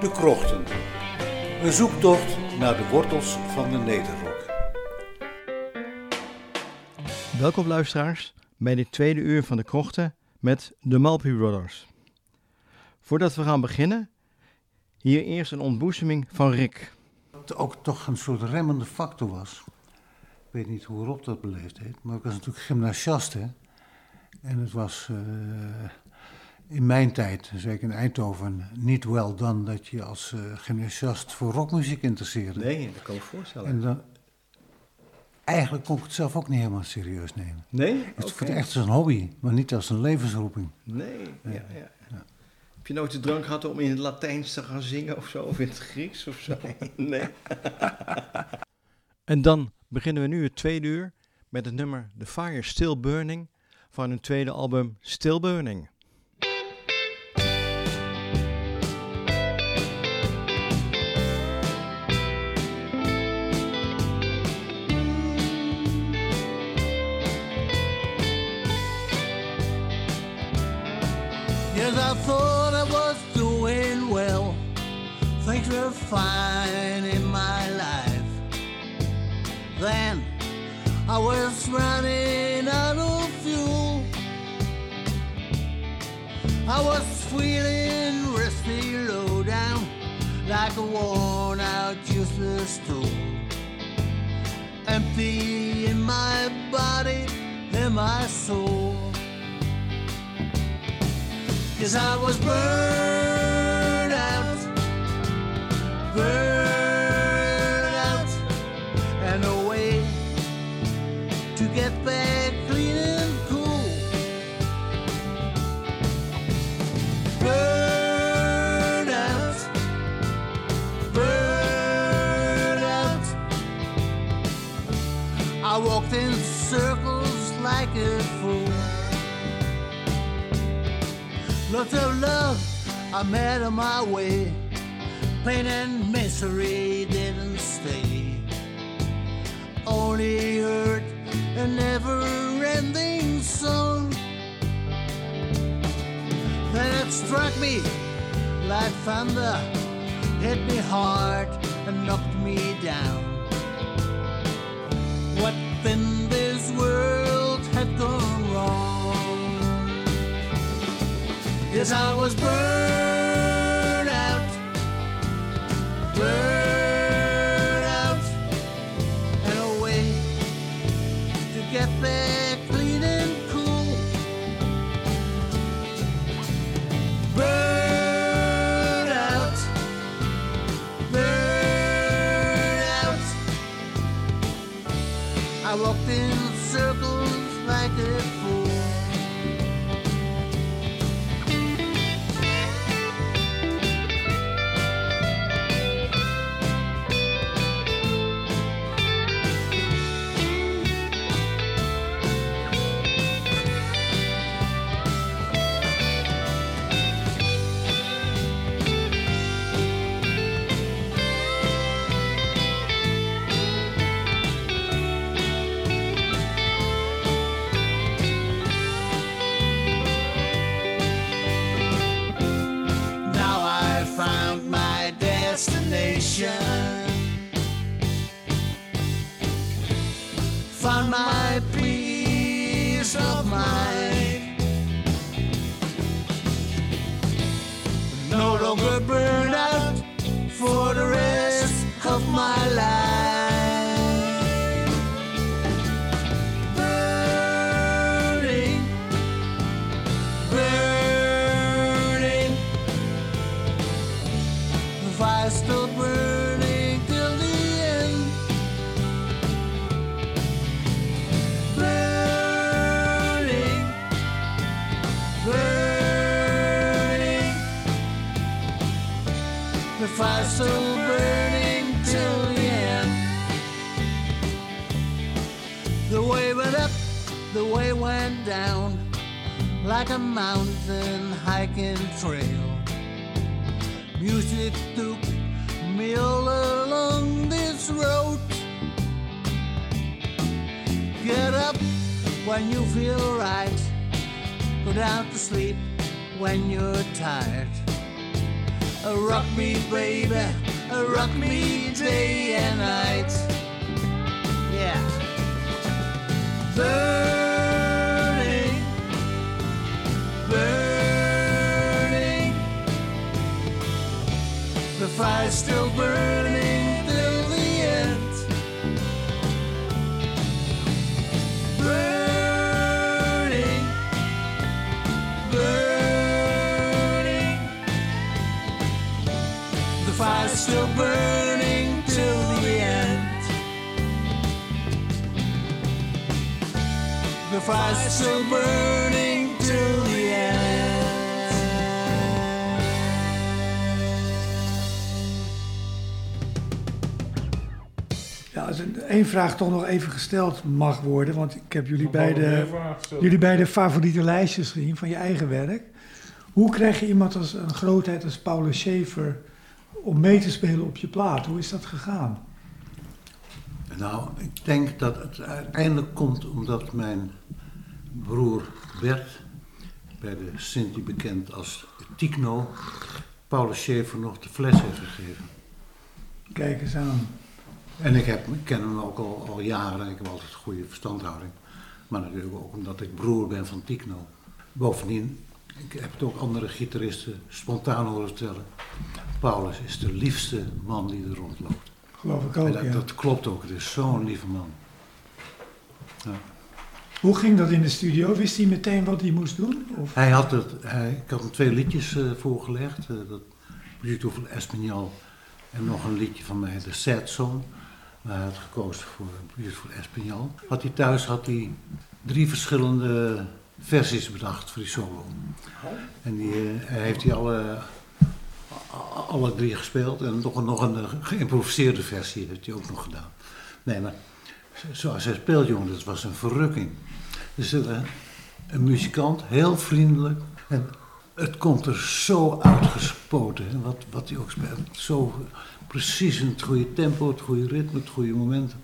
De Krochten. Een zoektocht naar de wortels van de Nederrok. Welkom luisteraars bij dit tweede uur van de krochten met de Malpy Brothers. Voordat we gaan beginnen, hier eerst een ontboezeming van Rick. Het ook toch een soort remmende factor was. Ik weet niet hoe Rob dat beleefd heeft, maar ik was natuurlijk gymnasiast. Hè? En het was eh, in mijn tijd, zeker in Eindhoven, niet wel dan dat je als uh, gymnasiast voor rockmuziek interesseerde. Nee, dat kan ik me voorstellen. En dan, eigenlijk kon ik het zelf ook niet helemaal serieus nemen. nee? Ik vond Oké. het echt als een hobby, maar niet als een levensroeping. Nee, ja, ja, ja. Heb je nooit de drank gehad om in het Latijns te gaan zingen of zo? Of in het Grieks of zo? Nee. en dan beginnen we nu het tweede uur met het nummer The Fire Still Burning van hun tweede album Still Burning. Fine in my life. Then I was running out of fuel. I was feeling rusty low down like a worn out useless tool. Empty in my body and my soul. Cause I was burned burned out, and a way to get back clean and cool. Burned out, burned out. I walked in circles like a fool. Lots of love I met on my way. Pain and like thunder, way went down, like a mountain hiking trail. Music took me all along this road. Get up when you feel right. Go down to sleep when you're tired. rock me, baby, rock me day and night. Yeah. Burning, fire's still burning till the end. Burning, burning. The fire's still burning till the end. The fire's still burning till Één vraag toch nog even gesteld mag worden, want ik heb jullie beide, jullie beide favoriete lijstjes gezien van je eigen werk. Hoe krijg je iemand als een grootheid als Paulus Schaefer om mee te spelen op je plaat? Hoe is dat gegaan? Nou, ik denk dat het uiteindelijk komt omdat mijn broer Bert, bij de Sinti bekend als Tikno, Paulus Schaefer nog de fles heeft gegeven. Kijk eens aan. En ik, heb, ik ken hem ook al, al jaren en ik heb altijd een goede verstandhouding. Maar natuurlijk ook omdat ik broer ben van Tikno. Bovendien, ik heb het ook andere gitaristen spontaan horen vertellen. Paulus is de liefste man die er rondloopt. Geloof ik En ook, dat, ja. dat klopt ook, het is zo'n lieve man. Ja. Hoe ging dat in de studio? Wist hij meteen wat hij moest doen? Of? Hij had het, hij, ik had hem twee liedjes eh, voorgelegd. eh, dat Beautiful Espinal en nog een liedje van mij, de Sad Song. Maar hij had gekozen voor Beautiful Espinal. Had hij thuis had hij drie verschillende versies bedacht voor die solo. En die eh, hij heeft hij alle, alle drie gespeeld. En nog, een- nog een eh, geïmproviseerde versie heeft hij ook nog gedaan. Nee, maar zoals hij speelt, jongen, dat was een verrukking. Dus eh, een muzikant, heel vriendelijk. En het komt er zo uitgespoten, wat, wat hij ook speelt. Zo precies in het goede tempo, het goede ritme, het goede moment.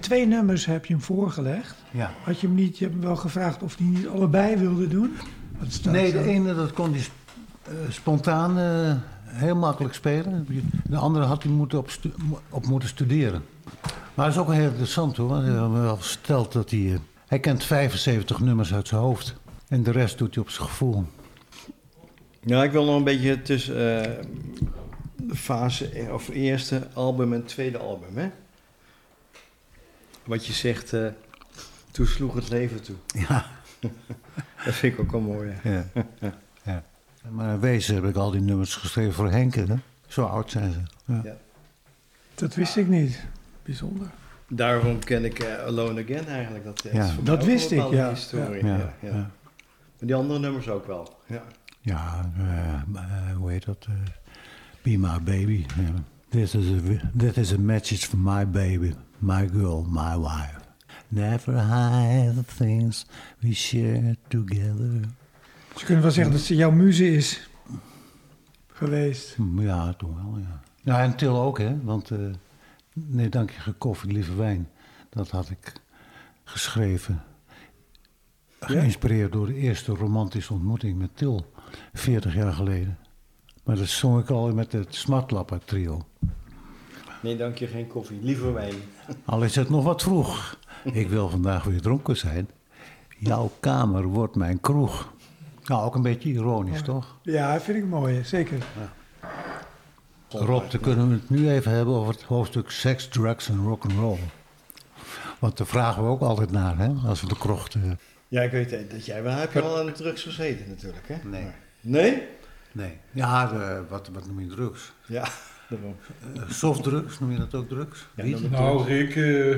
Twee nummers heb je hem voorgelegd. Ja. Had je hem niet, je hebt hem wel gevraagd of hij niet allebei wilde doen? Wat staat Nee, zo? de ene dat kon hij eh, spontaan eh, heel makkelijk spelen. De andere had hij moeten op, stu- op moeten studeren. Maar dat is ook heel interessant hoor. want Hij wel verteld dat hij... eh, hij kent 75 nummers uit zijn hoofd. En de rest doet hij op zijn gevoel. Ja, ik wil nog een beetje tussen eh, fase of eerste album en tweede album, hè? Wat je zegt, eh, toen sloeg het leven toe. Ja. Dat vind ik ook wel mooi. hè. Ja. ja. Maar in wezen heb ik al die nummers geschreven voor Henk. Hè? Zo oud zijn ze. Ja. Ja. Dat wist ik niet. Bijzonder. Daarom ken ik eh, Alone Again eigenlijk. Dat, eh, Ja. Dat wist ik, ja. Historie. Ja. Ja. Ja, Ja. Maar die andere nummers ook wel. Ja. Ja, eh, eh, hoe heet dat? Be My Baby. Ja. This, is a, this is a message for my baby, my girl, my wife. Never hide the things we share together. Ze kunnen wel zeggen dat ze jouw muze is geweest. Hm, Ja, toch wel, ja. Ja, en Til ook, hè. Want eh nee, dank je gekoffie, lieve wijn. Dat had ik geschreven. Geïnspireerd door de eerste romantische ontmoeting met Til. 40 jaar geleden. Maar dat zong ik al met het Smartlapper trio. Nee, dank je, geen koffie. Liever wijn. Al is het nog wat vroeg. Ik wil vandaag weer dronken zijn. Jouw kamer wordt mijn kroeg. Nou, ook een beetje ironisch, toch? Ja, vind ik mooi, zeker. Rob, dan kunnen we het nu even hebben over het hoofdstuk seks, drugs en rock'n'roll. Want daar vragen we ook altijd naar, hè, als we de krocht... eh, Ja, ik weet het, dat jij wel. Heb je wel aan de drugs gezeten natuurlijk, hè? Nee. Maar- Nee? Nee. Ja, de, wat, wat noem je drugs? Ja, daarom. Eh, softdrugs, noem je dat ook drugs? Ja, dat- Nou, Rick, eh,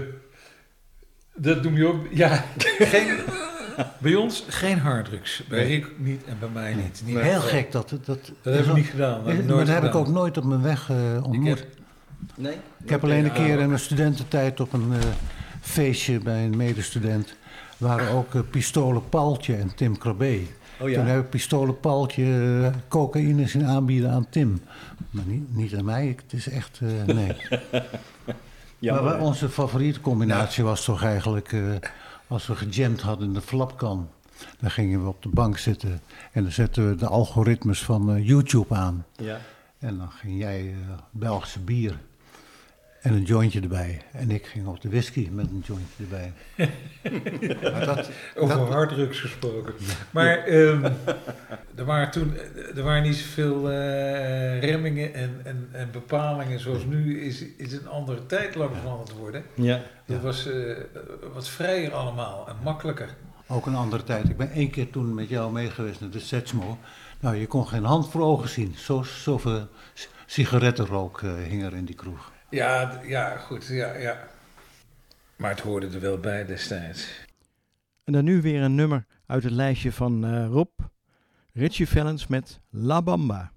dat noem je ook. Ja, geen, bij ons geen harddrugs. Bij Nee. Rick niet en bij mij niet. niet Heel gek dat... Dat, dat, Dat hebben we niet gedaan. Dat maar hebben we nooit dat heb ik ook nooit op mijn weg Ik ontmoet. heb- Nee? Ik heb alleen een keer in mijn studententijd op een eh, feestje bij een medestudent... waren ook Pistolen Paaltje en Tim Krabbe. Oh ja? Toen heb ik Pistolen Paaltje eh, cocaïne zien aanbieden aan Tim. Maar niet, niet aan mij, het is echt... eh, nee. Jammer, maar hè? onze favoriete combinatie was toch eigenlijk... eh, als we gejamd hadden in de flapkan... dan gingen we op de bank zitten... en dan zetten we de algoritmes van eh, YouTube aan... Ja. En dan ging jij Belgische bier en een jointje erbij. En ik ging op de whisky met een jointje erbij. Maar dat, Over dat- harddrugs gesproken. Maar ehm, er waren toen er waren niet zoveel eh, remmingen en, en, en bepalingen zoals nu is, is een andere tijd langzaam aan het worden. Ja. Dat Ja. was eh, wat vrijer allemaal en makkelijker. Ook een andere tijd. Ik ben één keer toen met jou meegeweest naar de Setsmo. Nou, je kon geen hand voor ogen zien. Zo, zoveel sigarettenrook eh, hing er in die kroeg. Ja, ja, goed, ja, ja. Maar het hoorde er wel bij destijds. En dan nu weer een nummer uit het lijstje van eh, Rob. Richie Valens met La Bamba.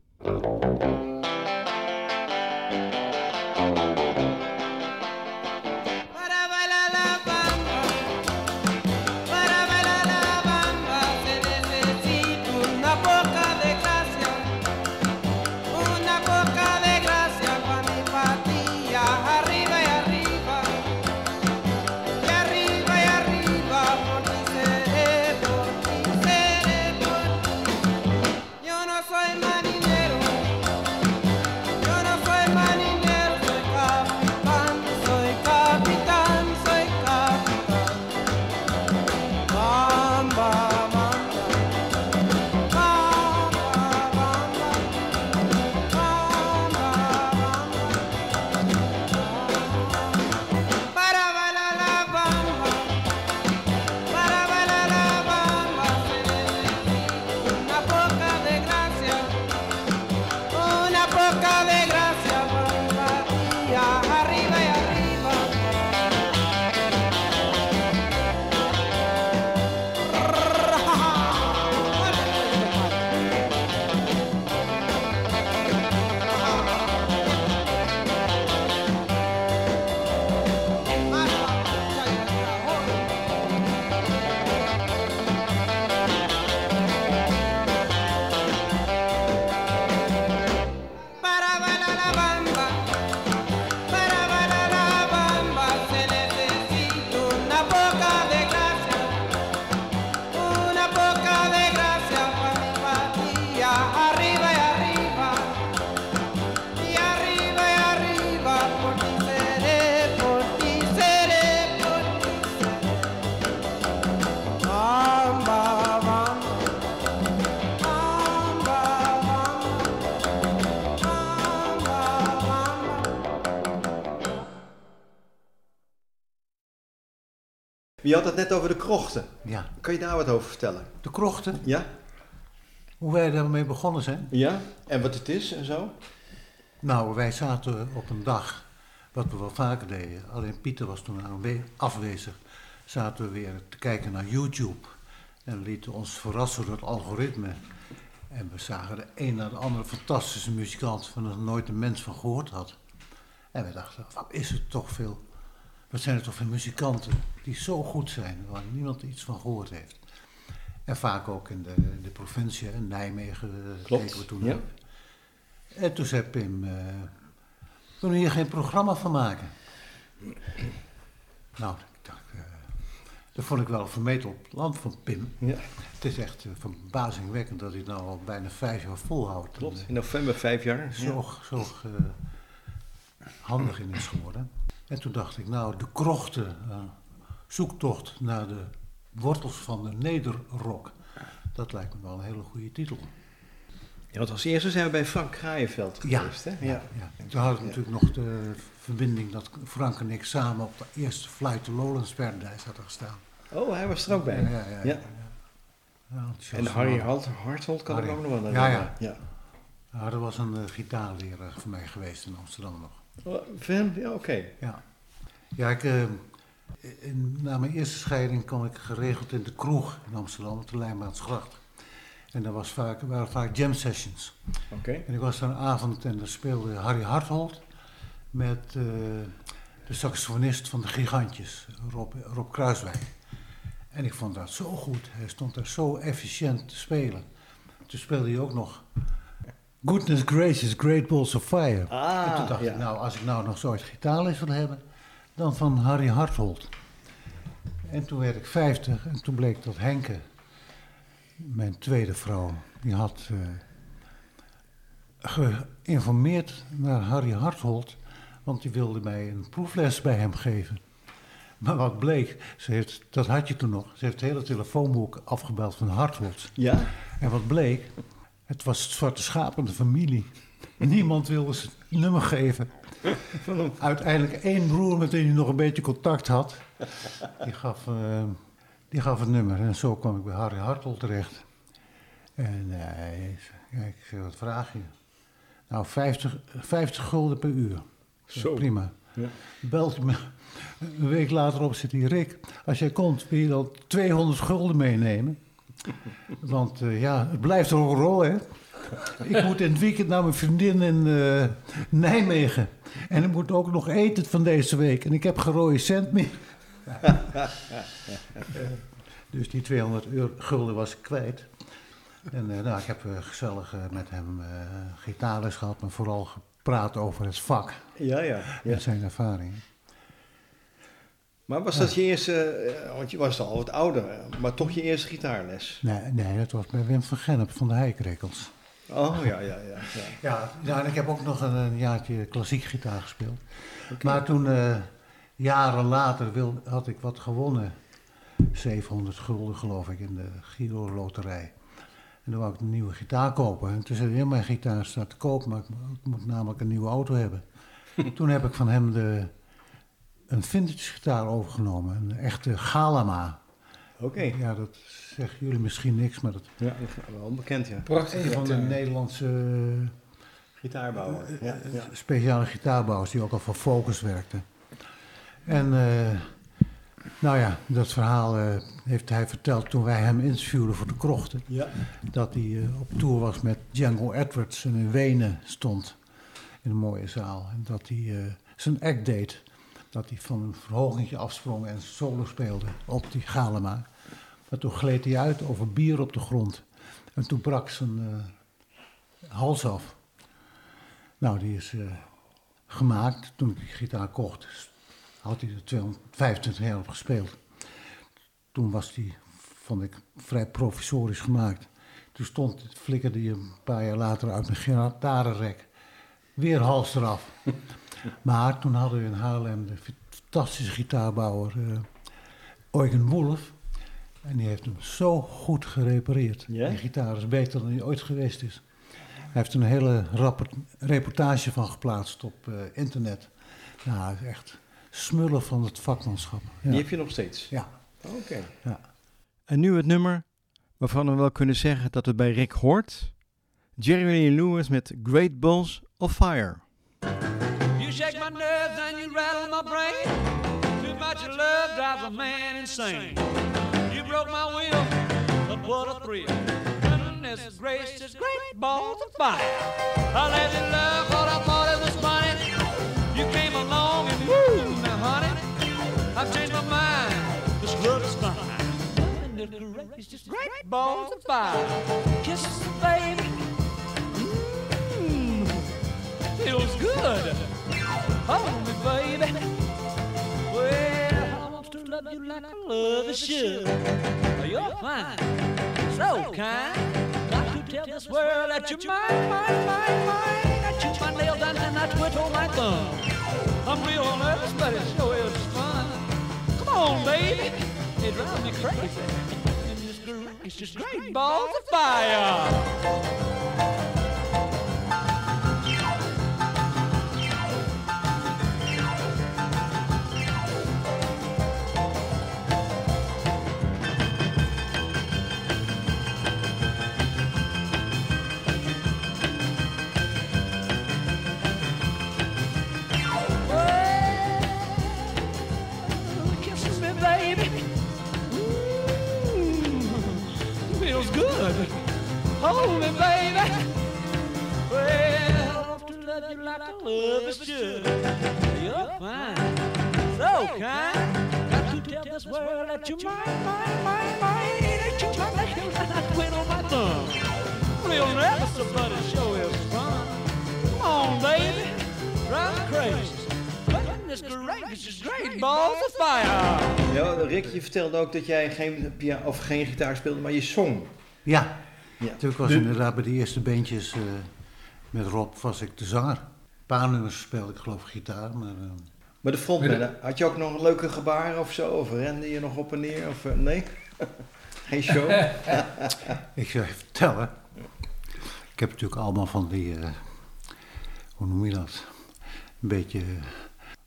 Je had het net over de krochten. Ja, Kan je daar wat over vertellen? de krochten, Ja? hoe wij daarmee begonnen zijn. Ja? En wat het is en zo? Nou, wij zaten op een dag, wat we wel vaker deden, alleen Pieter was toen afwezig, zaten we weer te kijken naar YouTube. En lieten ons verrassen door het algoritme. En we zagen de een na de andere fantastische muzikant van er nooit een mens van gehoord had. En we dachten, wat is er toch veel, wat zijn er toch veel muzikanten die zo goed zijn, waar niemand iets van gehoord heeft. En vaak ook in de, in de provincie, in Nijmegen, eh, Klopt, we toen ja. En toen zei Pim, eh kunnen we hier geen programma van maken? Nou, ik dacht, eh, dat vond ik wel een vermetel plan van Pim. Ja, Het is echt verbazingwekkend dat hij het nou al bijna vijf jaar volhoudt. klopt. En, In november vijf jaar. zo zo handig in is geworden. En toen dacht ik, nou, de krochten, eh, zoektocht naar de wortels van de nederrok. Dat lijkt me wel een hele goede titel. Ja, want als eerste zijn we bij Frank Kraaienveld Ja. geweest, hè? Ja. ja. Toen hadden we natuurlijk nog de verbinding dat Frank en ik samen op de eerste Flight to Lowlands Paradise hadden gestaan. Oh, hij was er ook bij. Ja, ja, ja. Ja. Ja, En Harry man. Hart, Harthold kan ik Harry. ook nog wel Ja, ja. Ja, dat was een eh, gitaarleraar voor mij geweest in Amsterdam nog. Van, ja, oké. Ja, ja ik, eh, in, na mijn eerste scheiding kwam ik geregeld in de kroeg in Amsterdam op de Lijnbaansgracht. En daar was vaak, waren vaak jam sessions. Oké. En ik was daar een avond en daar speelde Harry Harthold met eh, de saxofonist van de Gigantjes, Rob, Rob Kruiswijk. En ik vond dat zo goed. Hij stond daar zo efficiënt te spelen. Toen speelde hij ook nog Goodness Gracious, Great Balls of Fire. Ah, en toen dacht ja. ik, nou, als ik nou nog zoiets gitaarles wil hebben, dan van Harry Harthold. En toen werd ik 50 en toen bleek dat Henke, mijn tweede vrouw, die had eh, geïnformeerd naar Harry Harthold, want die wilde mij een proefles bij hem geven. Maar wat bleek, ze heeft, dat had je toen nog, ze heeft het hele telefoonboek afgebeld van Harthold. Ja? En wat bleek, het was het zwarte schaap van de familie. Niemand wilde ze het nummer geven. Uiteindelijk één broer met wie hij nog een beetje contact had, die gaf, eh, die gaf het nummer. En zo kwam ik bij Harry Hartel terecht. En eh, hij zei, kijk, ik wat vraag je? Nou, 50, 50 gulden per uur. Zo. Prima. Ja. Belt me. Een week later op zit hij, Rick, als jij komt, wil je dan 200 gulden meenemen? Want eh, ja, het blijft een rol, hè? Ik moet in het weekend naar mijn vriendin in eh, Nijmegen. En ik moet ook nog eten van deze week. En ik heb geen rode cent meer. dus die 200 euro, gulden was ik kwijt. En eh, nou, ik heb eh, gezellig eh, met hem eh gitaarles gehad, maar vooral gepraat over het vak Ja, ja. ja. en zijn ervaringen. Maar was dat je eerste, eh, want je was al wat ouder, eh, maar toch je eerste gitaarles? Nee, nee, dat was bij Wim van Gennep van de Heikrekkels. Oh, ja, ja, ja. ja. Ja, en ik heb ook nog een, een jaartje klassiek gitaar gespeeld. Maar toen, eh, jaren later, wil, had ik wat gewonnen. 700 gulden geloof ik in de Giro Loterij. En toen wou ik een nieuwe gitaar kopen. En toen zei hij, mijn gitaar staat te koop, maar ik moet namelijk een nieuwe auto hebben. toen heb ik van hem de, een vintage gitaar overgenomen, een echte Galama. Oké. Ja, dat zeggen jullie misschien niks, maar dat Ja, wel bekend, ja. Prachtig. een van de gitaar. Nederlandse Gitaarbouwer. Ja, ja. speciale gitaarbouwers die ook al voor Focus werkten. En eh, nou ja, dat verhaal eh, heeft hij verteld toen wij hem interviewden voor de krochten. Ja. Dat hij eh, op tour was met Django Edwards en in Wenen stond. In een mooie zaal. En dat hij eh, zijn act deed. Dat hij van een verhogingje afsprong en solo speelde op die galema. Maar toen gleed hij uit over bier op de grond. En toen brak zijn eh, hals af. Nou, die is eh, gemaakt. Toen ik die gitaar kocht, had hij er 225 jaar op gespeeld. Toen was die, vond ik, vrij provisorisch gemaakt. Toen stond, flikkerde hij een paar jaar later uit mijn gitarenrek. Weer hals eraf. Maar toen hadden we in Haarlem de fantastische gitaarbouwer eh Eugen Wolf. En die heeft hem zo goed gerepareerd. Die gitaar is beter dan hij ooit geweest is. Hij heeft er een hele reportage van geplaatst op eh, internet. Nou, hij is echt smullen van het vakmanschap. Ja. Die heb je nog steeds? ja. Oké. ja. En nu het nummer waarvan we wel kunnen zeggen dat het bij Rick hoort. Jerry Lee Lewis met Great Balls of Fire. A man insane. You broke my will, but what a thrill. Goodness gracious, great balls of fire. I let you love what I thought it was funny. You came along and woo, now honey, I've changed my mind. This love is fine. Goodness gracious, great balls of fire. Kisses, baby. Mmm, feels good. Hold me, baby. Love you like I love a should. You're fine, so kind. Got to tell this world that you're mine, mine, mine, mine. I chew my nails down and I twiddle my thumb. I'm real nervous, but it sure is fun. Come on, baby. It drives me crazy. It's just great balls of fire. Hold me, baby. Well, to love you like I love a should. You're fine, so kind. Got to tell this world that you're mine, mine, mine, mine. That you're my nails and I twiddle my thumb. Real but it sure is fun. Come on, baby, drive me crazy. Goodness gracious, great balls of fire. Ja, Rick, je vertelde ook dat jij geen, of geen gitaar speelde, maar je zong. Ja, Ja. natuurlijk was De- inderdaad bij de eerste bandjes eh, Met Rob was ik de zanger. Een paar nummers speelde ik geloof ik gitaar, maar... eh, Maar de frontman, had je ook nog een leuke gebaren of zo? Of rende je nog op en neer? Of, eh, nee? Geen show? Ik zou je vertellen. Ik heb natuurlijk allemaal van die, eh, hoe noem je dat? Een beetje, een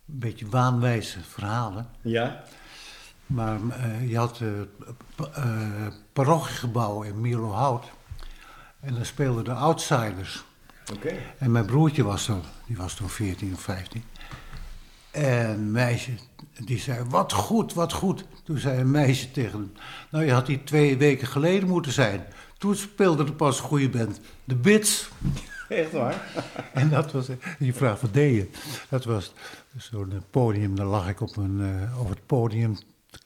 beetje waanwijze verhalen. ja? Maar eh, je had het uh, parochiegebouw in Mierlo-Hout. En daar speelden de Outsiders. Oké. En mijn broertje was toen, die was toen 14 of 15. En een meisje, die zei, wat goed, wat goed. Toen zei een meisje tegen hem, nou je had hier twee weken geleden moeten zijn. Toen speelde er pas een goede band, de Bits. Echt waar? En dat was, je vraagt wat deed je? Dat was zo'n podium, daar lag ik op, een, eh, op het podium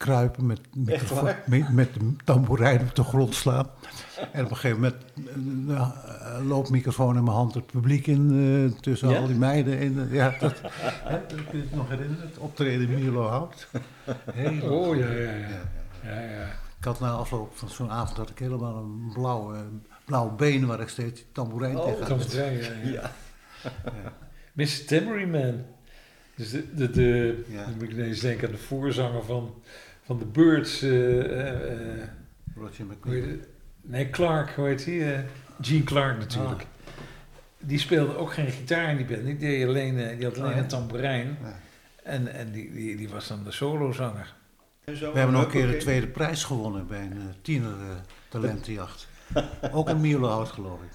kruipen met, microfo- waar? met, met de tamboerijn op de grond slaan. En op een gegeven moment een uh, loopmicrofoon in mijn hand het publiek in, eh, tussen Ja? al die meiden. In, eh, ja, dat, hè, dat kun je het nog herinneren, het optreden in Milo Hout. Oh, ja, geleden. ja, ja. ja, ja. Ik had na afloop van zo'n avond had ik helemaal een blauwe, blauwe been waar ik steeds die tamboerijn Oh, tegen had. ja. ja. Ja. Mr. Tambourine Man. Dus de, de, de Ja. dan moet ik ineens denken aan de voorzanger van, van de Birds. eh, eh, Roger het? nee, Clark, hoe heet hij? Eh, Gene Clark natuurlijk. Ah. Die speelde ook geen gitaar in die band. Die, deed alleen, eh, die had alleen Oh, een tamboerijn. Ja. En, en die, die, die was dan de solozanger. We hebben nog een keer de tweede prijs gewonnen bij een uh, tiener uh, talentenjacht. Ook in Mierlohout geloof ik.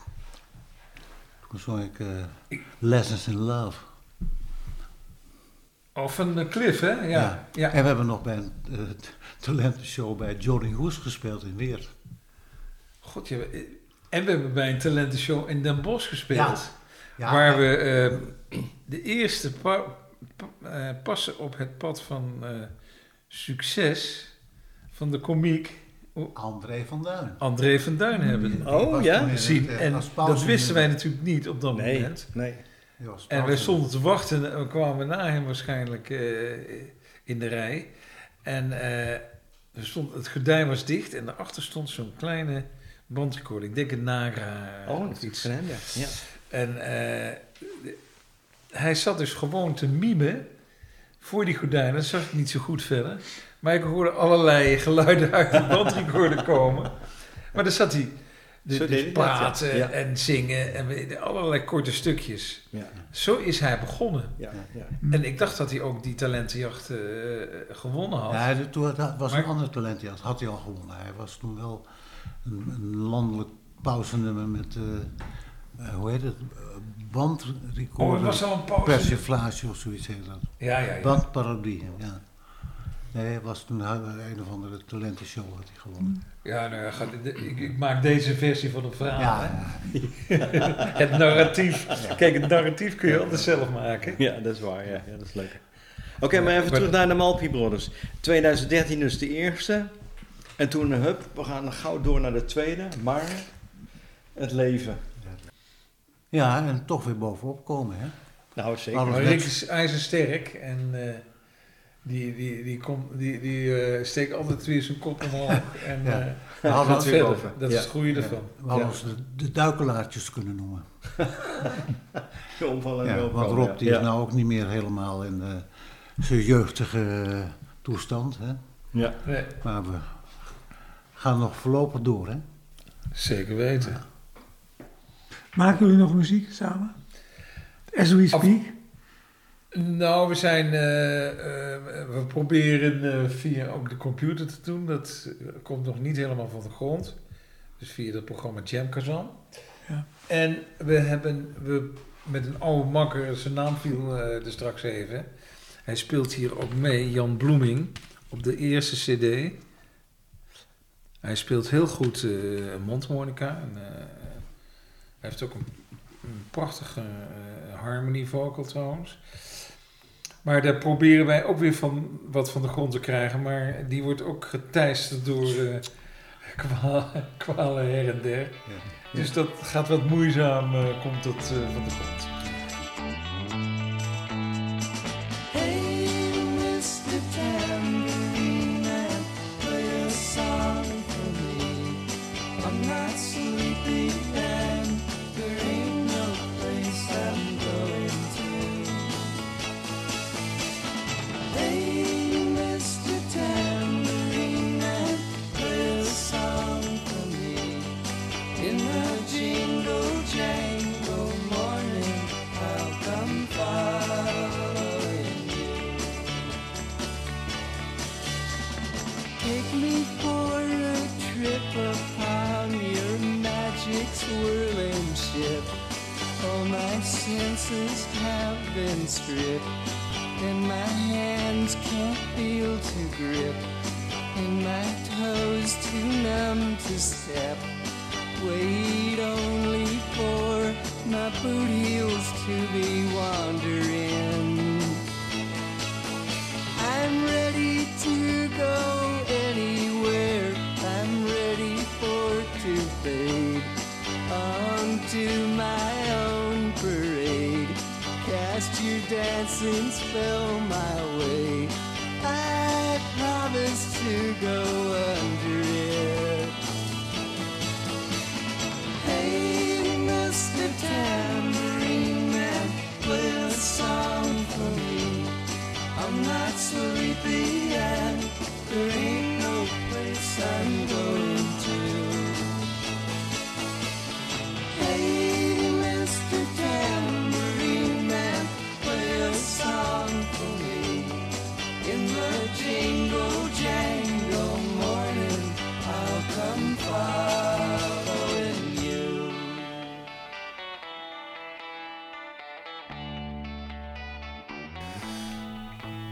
Toen zong ik uh, Lessons in Love. Of een Cliff, hè? Ja. ja. En we hebben nog bij een uh, talentenshow bij Johnny Hoes gespeeld in Weert. God, ja, en we hebben bij een talentenshow in Den Bosch gespeeld. Ja. Ja, waar ja. we uh, de eerste pa pa uh, passen op het pad van uh, succes van de komiek André van Duin. André van Duin hebben oh, ja? gezien. En dat wisten wij natuurlijk niet op dat nee, moment. Nee. En wij stonden te wachten en we kwamen na hem waarschijnlijk uh, in de rij. En uh, er stond, het gordijn was dicht en daarachter stond zo'n kleine bandrecording. Ik denk een Nagra oh, of iets. Hem, ja. En uh, hij zat dus gewoon te mimen voor die gordijnen. Dat zag ik niet zo goed verder. Maar ik hoorde allerlei geluiden uit die bandrecorder komen. Maar dan zat hij dus, dus praten dat, ja. En zingen en allerlei korte stukjes. Ja. Zo is hij begonnen. Ja, en ik dacht dat hij ook die talentenjacht uh, gewonnen had. Ja, toen was maar, een andere talentenjacht. Had hij al gewonnen. Hij was toen wel een, een landelijk pauzenummer met... Uh, hoe heet het? Bandrecorder. Oh, het was al een pauze. Persiflage of zoiets heet dat. Ja, ja, ja. Bandparodie, ja. Nee, hij was toen een of andere talentenshow had hij gewonnen. Ja, nou ja, gaat, ik, ik, maak deze versie van het verhaal. Ja. het narratief. Kijk, het narratief kun je altijd zelf maken. Ja, dat is waar. Ja, ja dat is leuk. Oké, okay, maar even terug naar de Malpi Brothers. 2013 is de eerste. En toen, hup, we gaan gauw door naar de tweede. Maar het leven. Ja, en toch weer bovenop komen, hè? Nou, zeker. Maar Rick is ijzersterk en uh, die, die, die, kom, die, die uh, steekt altijd weer zijn kop omhoog. En ja. uh, we hadden gaat verder. Over. Dat ja. is het goede ervan. Ja. We hadden ons de, de duikelaartjes kunnen noemen. Omvallen ja, want Rob die is nou ook niet meer helemaal in zijn jeugdige toestand, hè? Ja. Nee. Maar we gaan nog voorlopig door, hè? Zeker weten. Maken jullie nog muziek samen? As we speak? Of, nou, we zijn... Uh, uh, we proberen uh, via ook de computer te doen. Dat komt nog niet helemaal van de grond. Dus via het programma Jam Kazan. Ja. En we hebben... We, met een oude makker, zijn naam viel er straks even. Hij speelt hier ook mee, Jan Bloeming, op de eerste cd. Hij speelt heel goed mondharmonica. En, hij heeft ook een, een prachtige harmony vocal trouwens. Maar daar proberen wij ook weer van wat van de grond te krijgen. Maar die wordt ook geteisterd door uh, kwalen, kwalen her en der. Ja. Dus dat gaat wat moeizaam, uh, komt dat van de grond. Stripped, and my hands can't feel to grip, and my toes too numb to step. Wait only for my boot heels to be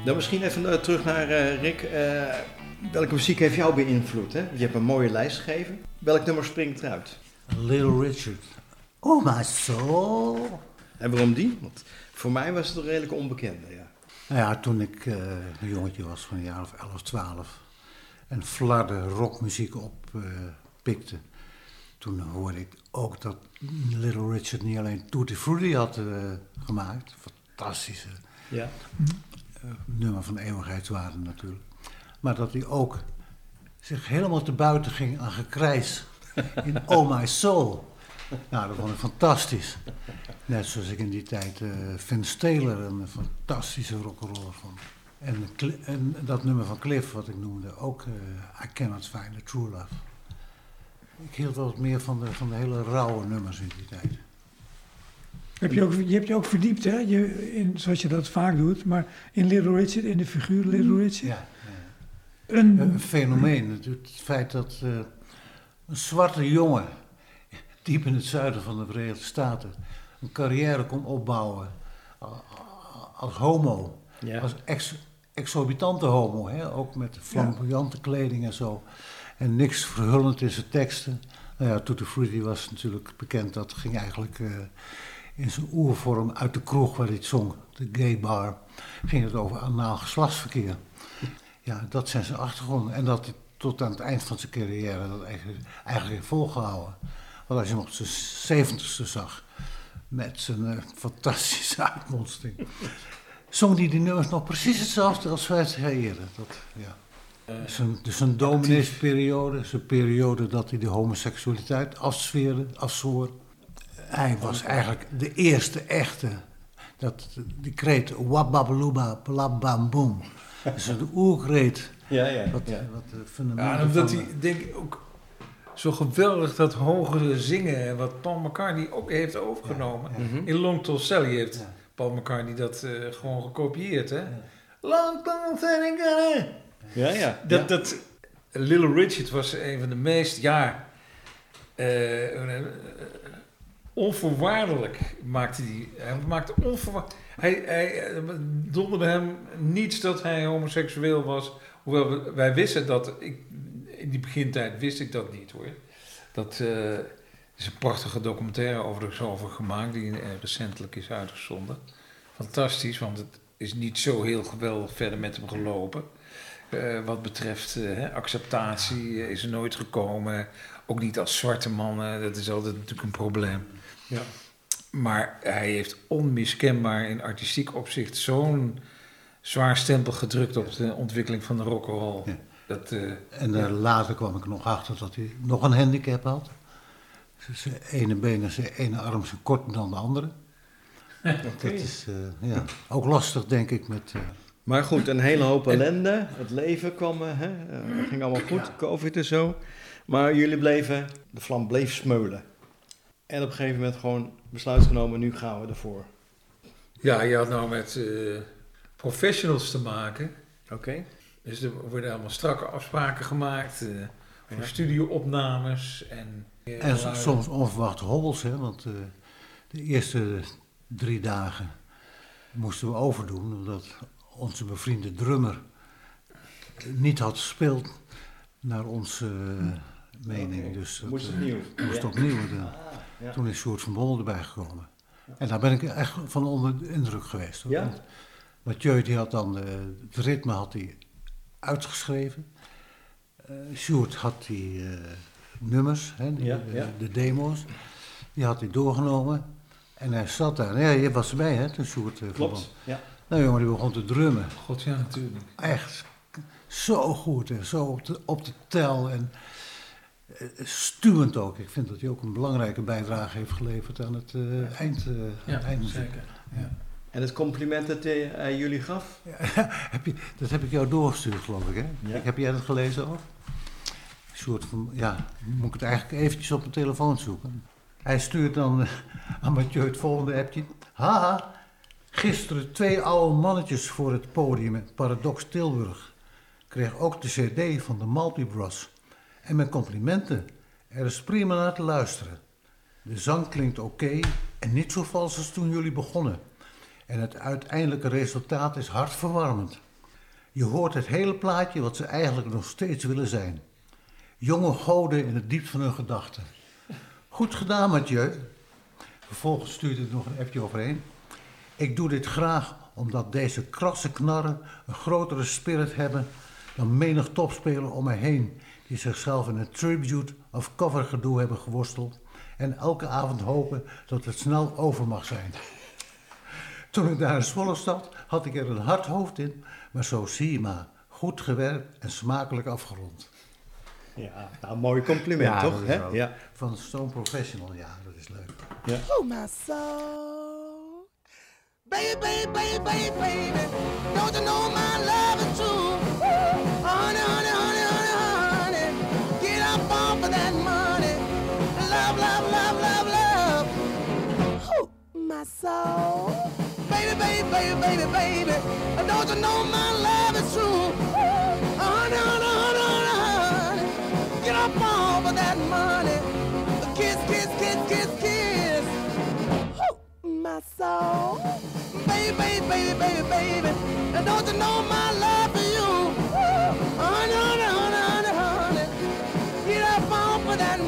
Dan misschien even eh, terug naar eh, Rick. Eh, welke muziek heeft jou beïnvloed? Hè? Je hebt een mooie lijst gegeven. Welk nummer springt eruit? Little Richard. Oh my soul. En waarom die? Want voor mij was het een redelijk onbekende. Ja. Nou ja, toen ik eh, een jongetje was van een jaar of 11, 12 en flarde rockmuziek oppikte, toen hoorde ik ook dat Little Richard niet alleen Tutti Frutti had gemaakt, fantastische Ja. Eh, nummer van eeuwigheidswaarde natuurlijk, maar dat hij ook zich helemaal te buiten ging aan gekrijs in Oh My Soul. Nou, dat vond ik fantastisch. Net zoals ik in die tijd eh Vince Taylor een fantastische rock'n'roller vond. En, en dat nummer van Cliff, wat ik noemde, ook eh, I Cannot Find the True Love. Ik hield wel wat meer van de, van de hele rauwe nummers in die tijd. Heb je, ook, je hebt je ook verdiept, hè? Je, in, zoals je dat vaak doet, maar in Little Richard, in de figuur Little Richard. Ja, Een, een fenomeen. Het, het feit dat eh, een zwarte jongen, diep in het zuiden van de Verenigde Staten, een carrière kon opbouwen a- a- als homo. Ja. Als ex, exorbitante homo, hè? ook met flamboyante kleding en zo. En niks verhullend in zijn teksten. Nou ja, Tutti Frutti was natuurlijk bekend. Dat ging eigenlijk eh, in zijn oervorm uit de kroeg waar hij het zong, de gay bar, ging het over anaal geslachtsverkeer. Ja, dat zijn zijn achtergronden. En dat hij tot aan het eind van zijn carrière dat eigenlijk, eigenlijk heeft volgehouden. Want als je hem op zijn zeventigste zag, met zijn eh, fantastische uitmonsting, zong hij die nummers nog precies hetzelfde als 50 jaar eerder. Dat, ja. Zijn, dus zijn domineesperiode, zijn periode dat hij de homoseksualiteit afsfeerde, afzwoer. Hij was eigenlijk de eerste echte, dat, die kreet wababaluba blabamboom. Dat is een oerkreet, Ja, ja. wat, ja. wat de fundamenten Ja, omdat hij, denk ik, ook zo geweldig dat hogere zingen, en wat Paul McCartney ook heeft overgenomen. Mhm. In Long Tall Sally heeft Ja. Paul McCartney dat eh, gewoon gekopieerd, hè? Long Tall Sally, Ja, ja. Dat, dat, Little Richard was een van de meest, ja, eh, eh, onvoorwaardelijk maakte hij. Hij maakte. Hij, hij eh, donderde hem niets dat hij homoseksueel was. Hoewel we- wij wisten dat, ik, in die begintijd wist ik dat niet hoor. Dat eh, is een prachtige documentaire overigens over gemaakt, die eh, recentelijk is uitgezonden. Fantastisch, want het is niet zo heel geweldig verder met hem gelopen. Wat betreft acceptatie is er nooit gekomen. Ook niet als zwarte man, eh, dat is altijd natuurlijk een probleem. Ja. Maar hij heeft onmiskenbaar in artistiek opzicht zo'n zwaar stempel gedrukt op de ontwikkeling van de rock'n'roll. Ja. Dat, eh, En daar later kwam ik nog achter dat hij nog een handicap had. Dus Zijn ene been en zijn ene arm zijn korter dan de andere. Dat is eh, ja, ook lastig, denk ik, met... eh, Maar goed, een hele hoop ellende. Het leven kwam, eh, hè, eh, het ging allemaal goed, covid en zo. Maar jullie bleven, de vlam bleef smeulen. En op een gegeven moment gewoon besluit genomen, nu gaan we ervoor. ja, je had nou met eh, professionals te maken. Oké. Dus er worden allemaal strakke afspraken gemaakt eh, voor Ja. studioopnames. En En s- soms onverwachte hobbels, hè, want eh, de eerste drie dagen moesten we overdoen, omdat onze bevriende drummer niet had gespeeld naar onze eh, mening. Oké. Dus dat, Moest eh, opnieuw. moest Ja. opnieuw. De- Ah, ja. Toen is Sjoerd van Bommel erbij gekomen. En daar ben ik echt van onder de indruk geweest. Hoor. Ja? Want Mathieu die had dan eh, het ritme had hij uitgeschreven. Eh Sjoerd had die eh, nummers, hè, die, Ja, ja. de demo's, die had hij doorgenomen. En hij zat daar. Ja, je was erbij hè, toen Sjoerd eh, van Klopt. Ja. Nou jongen, die begon te drummen. God, ja, natuurlijk. Echt zo goed en zo op de, op de tel en stuwend ook. Ik vind dat hij ook een belangrijke bijdrage heeft geleverd aan het eh, eind, eh, aan Ja, het zeker. En het compliment dat hij hij jullie gaf? Heb je, dat heb ik jou doorgestuurd, geloof ik, hè? Ja. Ik, heb jij dat gelezen ook? Een soort van, ja, moet ik het eigenlijk eventjes op mijn telefoon zoeken. Hij stuurt dan eh, aan Mathieu het volgende appje. Haha, gisteren twee oude mannetjes voor het podium in Paradox Tilburg. Kreeg ook de cd van de Maltby Bros. En mijn complimenten. Er is prima naar te luisteren. De zang klinkt oké en niet zo vals als toen jullie begonnen. En het uiteindelijke resultaat is hartverwarmend. Je hoort het hele plaatje wat ze eigenlijk nog steeds willen zijn. Jonge goden in het diepst van hun gedachten. Goed gedaan, Mathieu. Vervolgens stuurde hij nog een appje overheen. Ik doe dit graag omdat deze krasse knarren een grotere spirit hebben dan menig topspeler om mij heen die zichzelf in een tribute of cover gedoe hebben geworsteld en elke avond hopen dat het snel over mag zijn. Toen ik daar in Zwolle zat, had ik er een hard hoofd in, maar zo zie je maar. Goed gewerkt en smakelijk afgerond. Ja, nou, een mooi compliment, Ja, toch? Hè? Ja. Van Stone Professional, ja, dat is leuk. Oh, my soul. Baby, baby, baby, baby, baby. Don't you know my love is true? Honey, honey, honey, honey, my soul. Baby, baby, baby, baby, baby. Don't you know my love is true? Honey, honey, honey, honey. Get up off of that money. Kiss, kiss, kiss, kiss, kiss. My soul. Baby, baby, baby, baby, baby. Don't you know my love for you? Honey, honey, honey, honey, honey. Get up off of that money.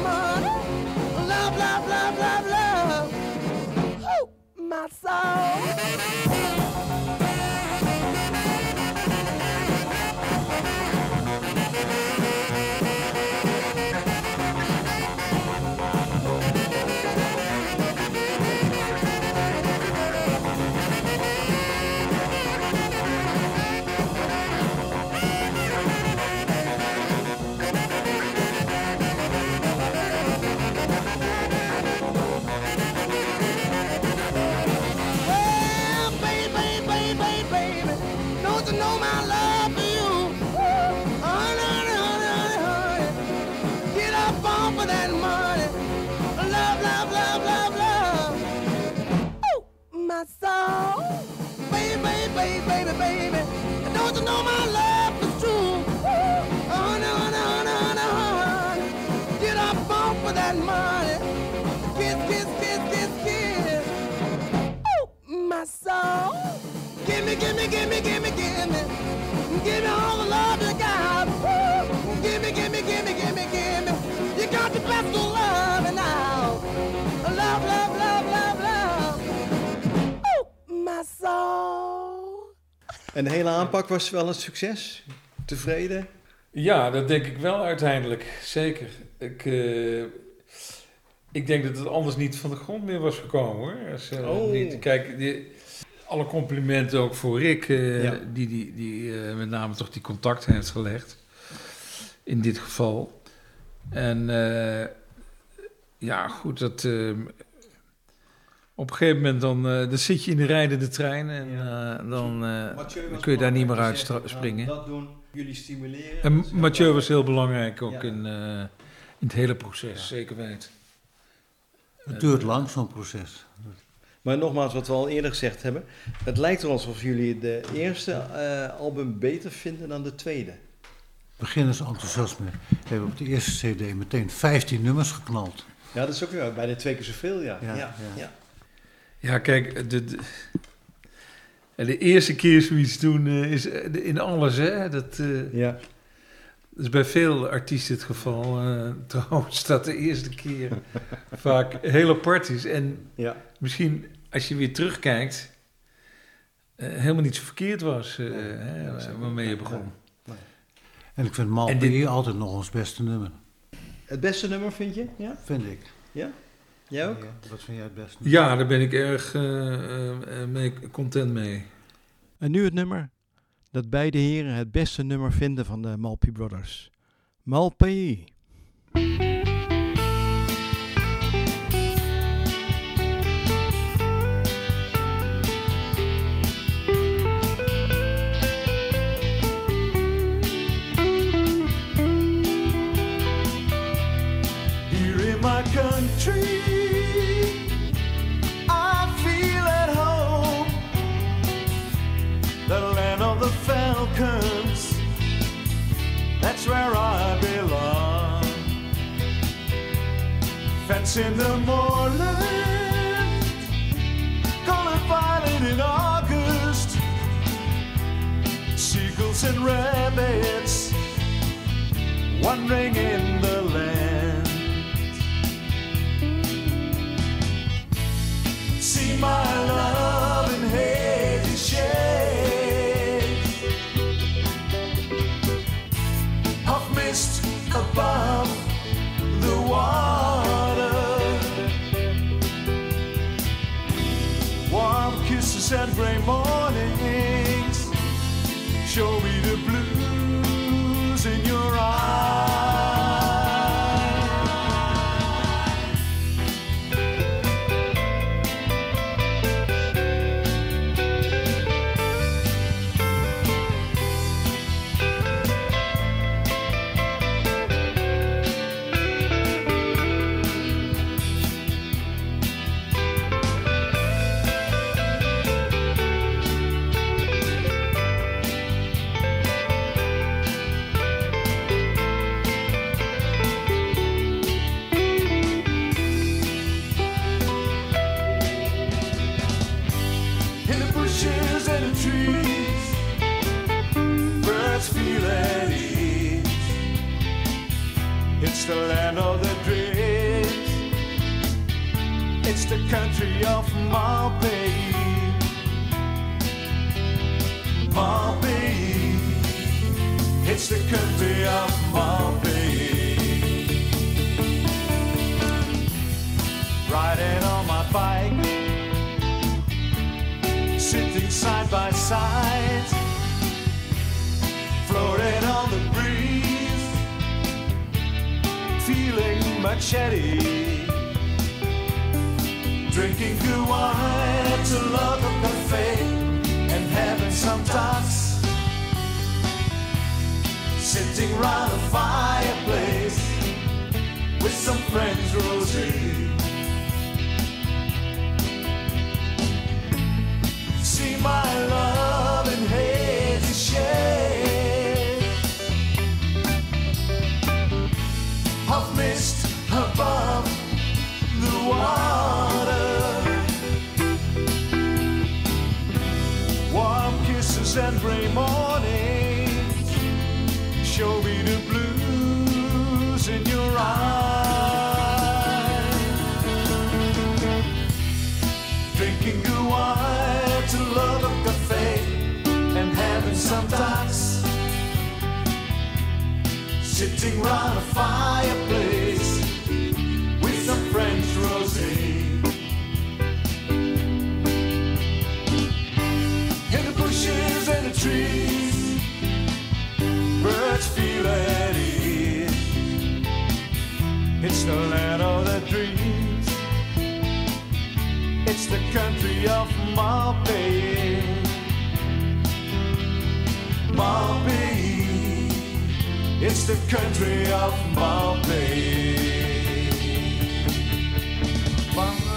My soul. En de hele aanpak was wel een succes? Tevreden? Ja, dat denk ik wel uiteindelijk. Zeker. Ik, eh, ik denk dat het anders niet van de grond meer was gekomen hoor. Als, eh, Oh. niet, kijk, die, alle complimenten ook voor Rick, eh, Ja. die, die, die met name toch die contact heeft gelegd. In dit geval. En ja, goed, dat. Op een gegeven moment dan, eh, dan zit je in de rijdende trein en eh, dan eh, kun je daar niet meer uit springen. we Dat doen, jullie stimuleren. En Dat is heel Mathieu was belangrijk. heel belangrijk ook Ja. in, eh, in het hele proces, zeker weten. Het duurt lang, zo'n proces. Maar nogmaals, wat we al eerder gezegd hebben. Het lijkt er alsof jullie de eerste eh, album beter vinden dan de tweede. Beginnersenthousiasme hebben op de eerste cd meteen 15 nummers geknald. Ja, dat is ook weer bijna twee keer zoveel, ja. Ja, ja, ja. ja. Ja, kijk, de, de, de eerste keer zoiets doen eh, is eh, in alles, hè. Dat, eh, ja. dat is bij veel artiesten het geval. eh, trouwens, dat de eerste keer vaak heel apart is. En ja. misschien, als je weer terugkijkt, eh, helemaal niet zo verkeerd was eh, hè, waarmee je begon. En ik vind Malpé dit- altijd nog ons beste nummer. Het beste nummer vind je? Ja? Vind ik. Jij ook? Ja, Wat vind jij het beste? Ja, daar ben ik erg eh, eh, eh, mee, content mee. En nu het nummer dat beide heren het beste nummer vinden van de Malpi Brothers. Malpi. It's in the morning, gonna find it in August. Seagulls and rabbits, wondering drinking good wine at the local cafe, and having some talks, sitting round a fireplace with some friends, Rosie. see my love Sitting round a fireplace with some French rosé. In the bushes and the trees, birds feel at ease. It's the land of the dreams. It's the country of Malpay. Malpay. It's the country of Bombay. Bombay.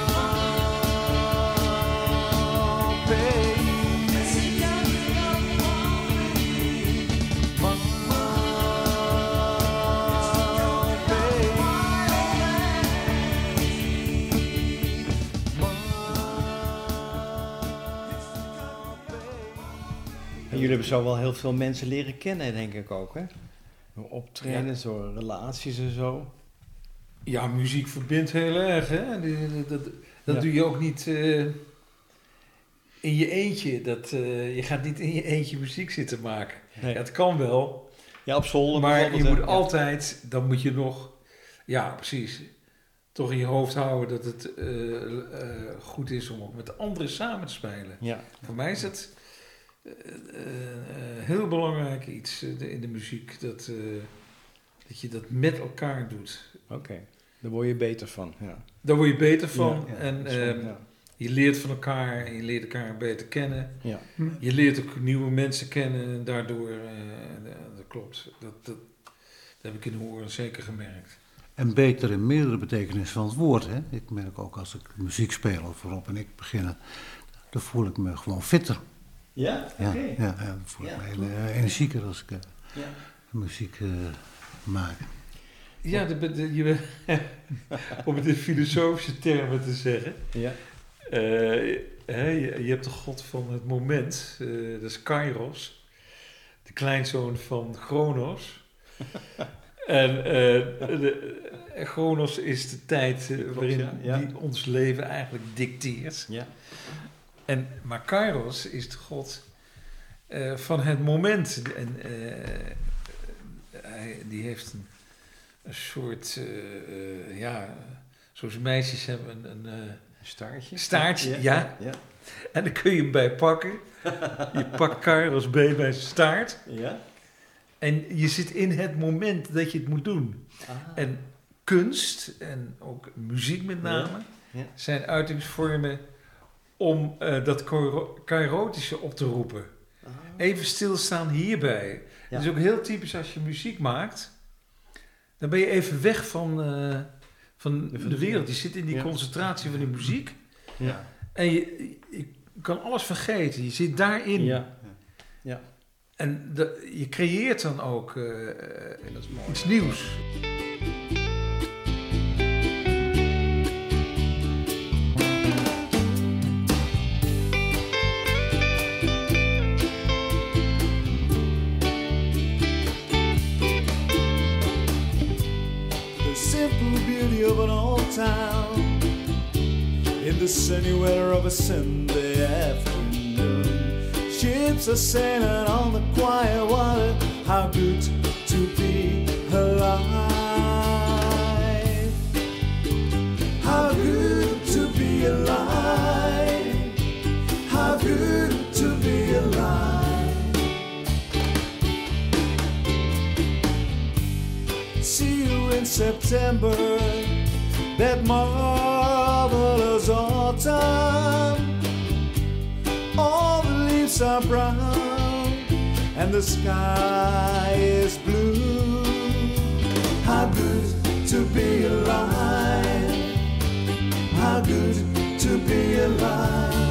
jullie hebben zo wel heel veel mensen leren kennen, denk ik ook, hè? Door optredens, door relaties en zo. Ja, muziek verbindt heel erg. Hè? Dat, dat, dat Ja. doe je ook niet eh, in je eentje. Dat, eh, je gaat niet in je eentje muziek zitten maken. Nee. Ja, het kan wel, Ja, op zolder maar je moet altijd, dan moet je nog, ja precies, toch in je hoofd houden dat het eh, eh, goed is om ook met anderen samen te spelen. Ja. Voor mij is het eh, heel belangrijk iets eh, in de muziek, dat, eh, dat je dat met elkaar doet. Oké, daar word je beter van. Ja. Daar word je beter van Ja, ja, en ehm, ja. je leert van elkaar en je leert elkaar beter kennen. Ja. Je leert ook nieuwe mensen kennen en daardoor, eh, dat- dat klopt, dat, dat, dat heb ik in de horen zeker gemerkt. En beter in meerdere betekenissen van het woord. Hè? Ik merk ook als ik muziek speel of Rob en ik beginnen, dan voel ik me gewoon fitter. Ja? Ja, Oké. ja, voel ik Ja, me cool. heel energieker als ik eh, Ja. muziek eh, maak. Ja, de, de- je, om het in filosofische termen te zeggen. Ja. Eh, je, je hebt de god van het moment, eh, dat is Kairos, de kleinzoon van Chronos. en eh, de, eh, Chronos is de tijd waarin ja, ja. die ons leven eigenlijk dicteert. Ja. En, maar Kairos is de god eh, van het moment. En eh, hij, die heeft een, een soort, eh, ja, zoals meisjes hebben een, een Een staartje. Staartje, ja. Ja. en dan kun je hem bij pakken. Je pakt Kairos bij bij zijn staart. ja. En je zit in het moment dat je het moet doen. Ah. En kunst, en ook muziek met name, Ja. zijn uitingsvormen om eh, dat kairo- kairotische op te roepen. Even stilstaan hierbij. Ja. Het is ook heel typisch als je muziek maakt. Dan ben je even weg van, eh, van de wereld. Je zit in die Ja. concentratie van die muziek. Ja. En je, je kan alles vergeten. Je zit daarin. Ja. En de- je creëert dan ook eh, Dat is mooi. iets nieuws. The of a Sunday afternoon. Ships are sailing on the quiet water. How good to be alive! How good to be alive! How good to be alive! See you in September, that marvelous autumn. All the leaves are brown and the sky is blue. How good to be alive! How good to be alive!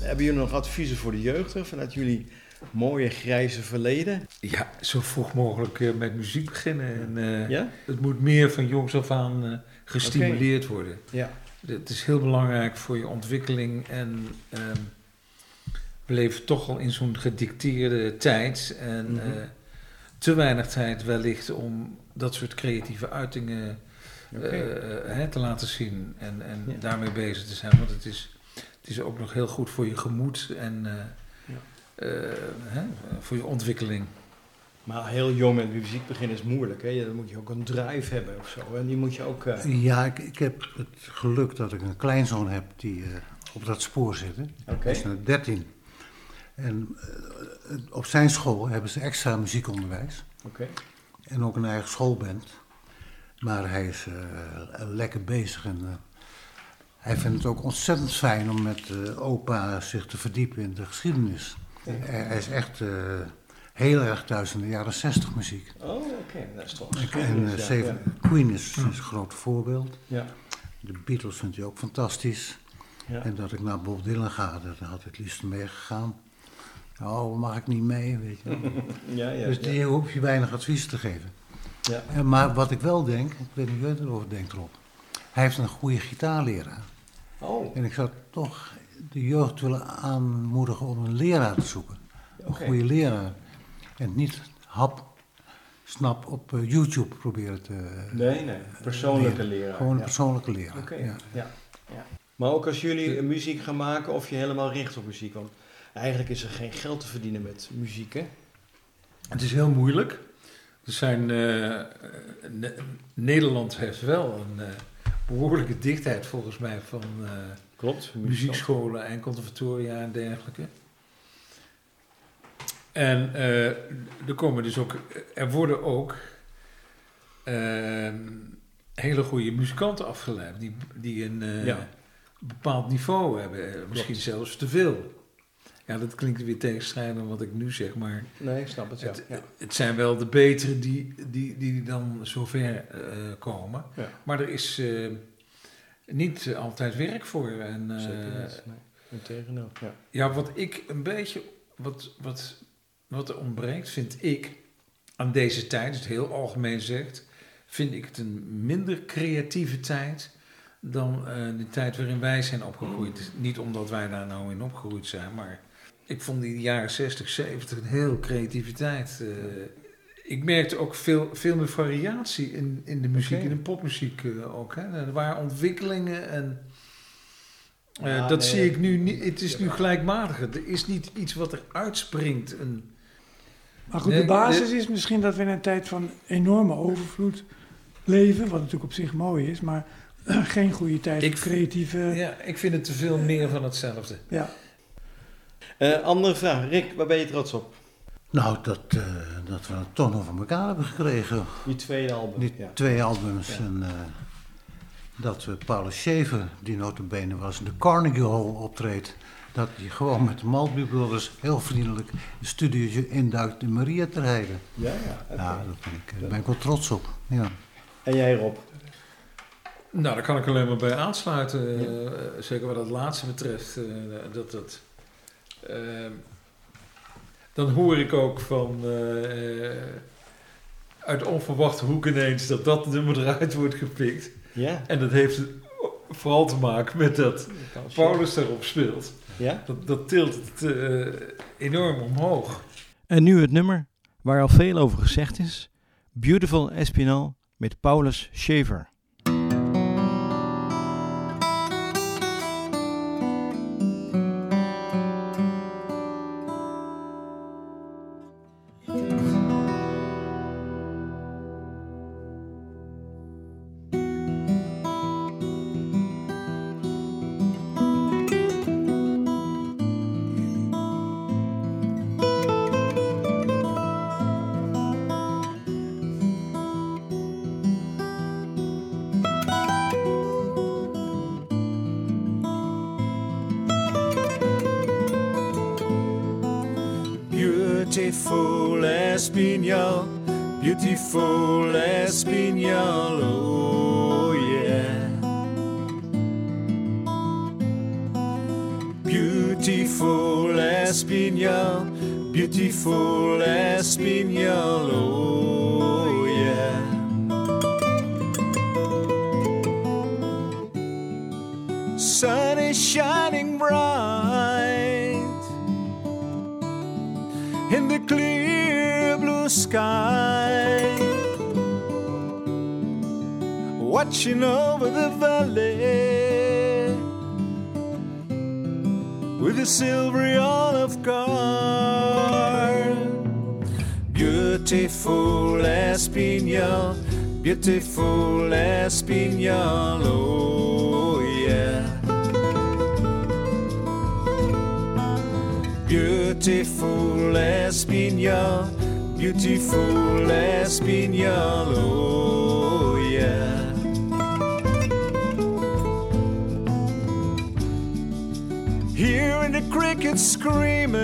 Hebben jullie nog adviezen voor de jeugd vanuit jullie mooie grijze verleden? Ja, zo vroeg mogelijk eh, met muziek beginnen. En, eh, Ja? Het moet meer van jongs af aan eh, gestimuleerd worden. Ja. Het is heel belangrijk voor je ontwikkeling. En ehm, we leven toch al in zo'n gedicteerde tijd. En Mhm. eh, te weinig tijd wellicht om dat soort creatieve uitingen eh, hè, te laten zien. En, en Ja. daarmee bezig te zijn. Want het is, het is ook nog heel goed voor je gemoed en eh, Ja. eh, hè, voor je ontwikkeling. Maar heel jong met muziek beginnen is moeilijk. Hè? Dan moet je ook een drive hebben of zo. En die moet je ook... eh, Ja, ik, ik heb het geluk dat ik een kleinzoon heb die eh, op dat spoor zit. hè. Hij is nu 13. En eh, op zijn school hebben ze extra muziekonderwijs. En ook een eigen schoolband. Maar hij is eh, lekker bezig. En, eh, hij vindt het ook ontzettend fijn om met opa zich te verdiepen in de geschiedenis. Hij, hij is echt heel erg thuis in de jaren 60 muziek. Oh, oké. Dat is toch... En ja, Seven- Queen is, is een groot voorbeeld. Ja. De Beatles vindt hij ook fantastisch. Ja. En dat ik naar Bob Dylan ga, daar had ik het liefst mee gegaan. Oh, mag ik niet mee, weet je. Ja, ja. dus ja. die hoef je weinig advies te geven. Ja. En, maar wat ik wel denk, ik weet niet hoe jij erover denkt Rob. Hij heeft een goede gitaarleraar. Oh, En ik zou toch de jeugd willen aanmoedigen om een leraar te zoeken. Een goede leraar. En niet hap, snap op eh, YouTube proberen te nee, nee. Persoonlijke leren. leraar. Gewoon een ja. persoonlijke leraar. Oké, ja. ja. Ja, Maar ook als jullie eh, muziek gaan maken of je helemaal richt op muziek. Want eigenlijk is er geen geld te verdienen met muziek, hè? Het is heel moeilijk. Er zijn, eh, Ne- Nederland heeft wel een eh, behoorlijke dichtheid volgens mij van eh, Klopt. muziekscholen en conservatoria en dergelijke. En er komen dus ook, er worden ook hele goede muzikanten afgeleid die, die een Ja. bepaald niveau hebben, misschien zelfs te veel. Ja, dat klinkt weer tegenstrijdig wat ik nu zeg, maar Nee, ik snap het, ja. het, ja. het zijn wel de betere die, die, die dan zover eh komen. Ja. Maar er is eh, niet altijd werk voor. En, eh, Zeker niet. Nee. Integendeel, ja. ja, wat ik een beetje, wat, wat, wat er ontbreekt, vind ik, aan deze tijd, het heel algemeen zegt, vind ik het een minder creatieve tijd dan de tijd waarin wij zijn opgegroeid. Niet omdat wij daar nou in opgegroeid zijn, maar ik vond die jaren 60, 70 een heel creative tijd. eh. ik merkte ook veel, veel meer variatie in, in de muziek, Oké. in de popmuziek eh, ook. Hè. Er waren ontwikkelingen en eh, Ja, dat nee, zie ik nu niet. Het is nu ja. gelijkmatig. Er is niet iets wat er uitspringt. Een, Maar goed, Nee, de basis is misschien dat we in een tijd van enorme overvloed leven, wat natuurlijk op zich mooi is, maar geen goede tijd Ik- voor creatieve... Ja. ja, ik vind het te veel meer van hetzelfde. Eh, andere vraag. Rick, waar ben je trots op? Nou, dat, eh, dat we het toch nog van elkaar hebben gekregen. Die tweede album. Die ja. twee albums. Ja. En eh, dat we Paulus Schaefer, die notabene was, in de Carnegie Hall optreedt. Dat hij gewoon met de Maltby Brothers heel vriendelijk een studiootje induikt in Maria ter Heide. Ja, ja. Ja, dat ben ik, daar ben ik wel trots op. Ja. En jij Rob? Nou, daar kan ik alleen maar bij aansluiten. eh, zeker wat het laatste betreft. eh, dat, dat, dan hoor ik ook van eh, uit onverwachte hoek ineens dat dat nummer eruit wordt gepikt. Ja. En dat heeft vooral te maken met dat Paulus daarop speelt. Ja? Dat, dat tilt het eh, enorm omhoog. En nu het nummer waar al veel over gezegd is: Beautiful Espinal met Paulus Shaver. The clear blue sky, watching over the valley with a silvery olive guard. Beautiful Espinal, beautiful Espinal, oh yeah. Beautiful Espinal, beautiful Espinal, oh yeah. Hearing the crickets screaming,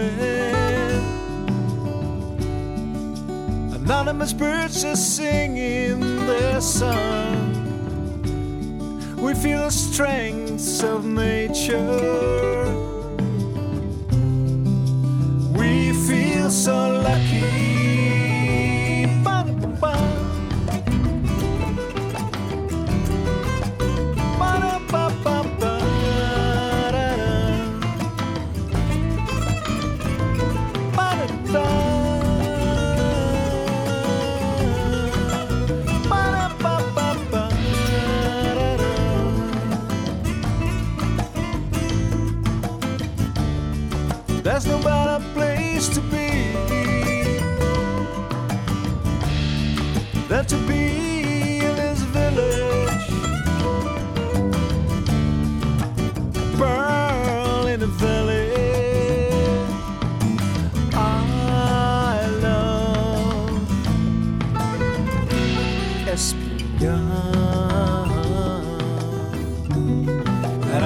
anonymous birds are singing their song. We feel the strength of nature. Feel so lucky.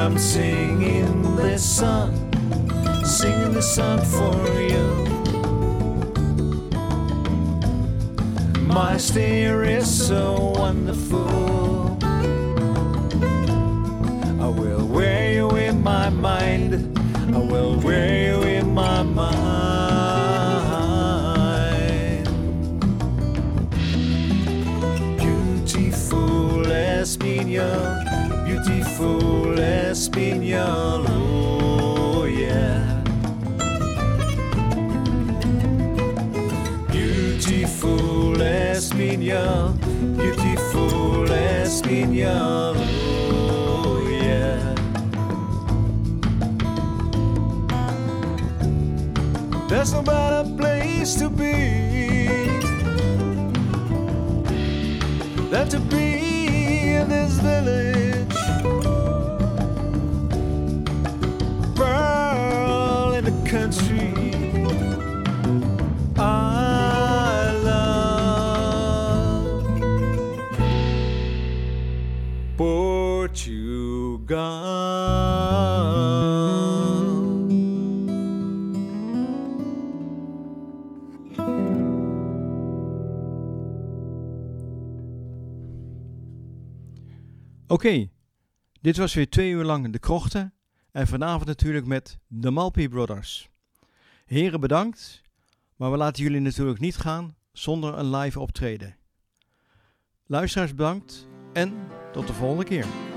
I'm singing this song, singing this song for you. My stare is so wonderful. I will wear you in my mind. I will wear you Espinal, oh yeah. Beautiful Espinal, beautiful Espinal, oh yeah. There's no better place to be than to be in this village. Country. Oké, dit was weer twee uur lang de krochten. En vanavond natuurlijk met de Malpi Brothers. Heren bedankt, maar we laten jullie natuurlijk niet gaan zonder een live optreden. Luisteraars bedankt en tot de volgende keer.